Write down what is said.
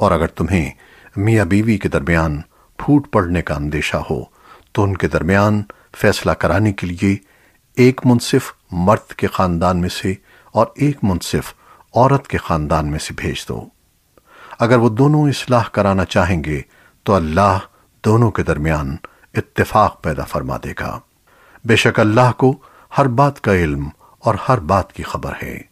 اور اگر تمہیں میاں بیوی کے درمیان پھوٹ پڑنے کا اندیشہ ہو، تو ان کے درمیان فیصلہ کرانے کے لیے ایک منصف مرد کے خاندان میں سے اور ایک منصف عورت کے خاندان میں سے بھیج دو۔ اگر وہ دونوں اصلاح کرانا چاہیں گے، تو اللہ دونوں کے درمیان اتفاق پیدا فرما دے گا۔ بے شک اللہ کو ہر بات کا علم اور ہر بات کی خبر ہے۔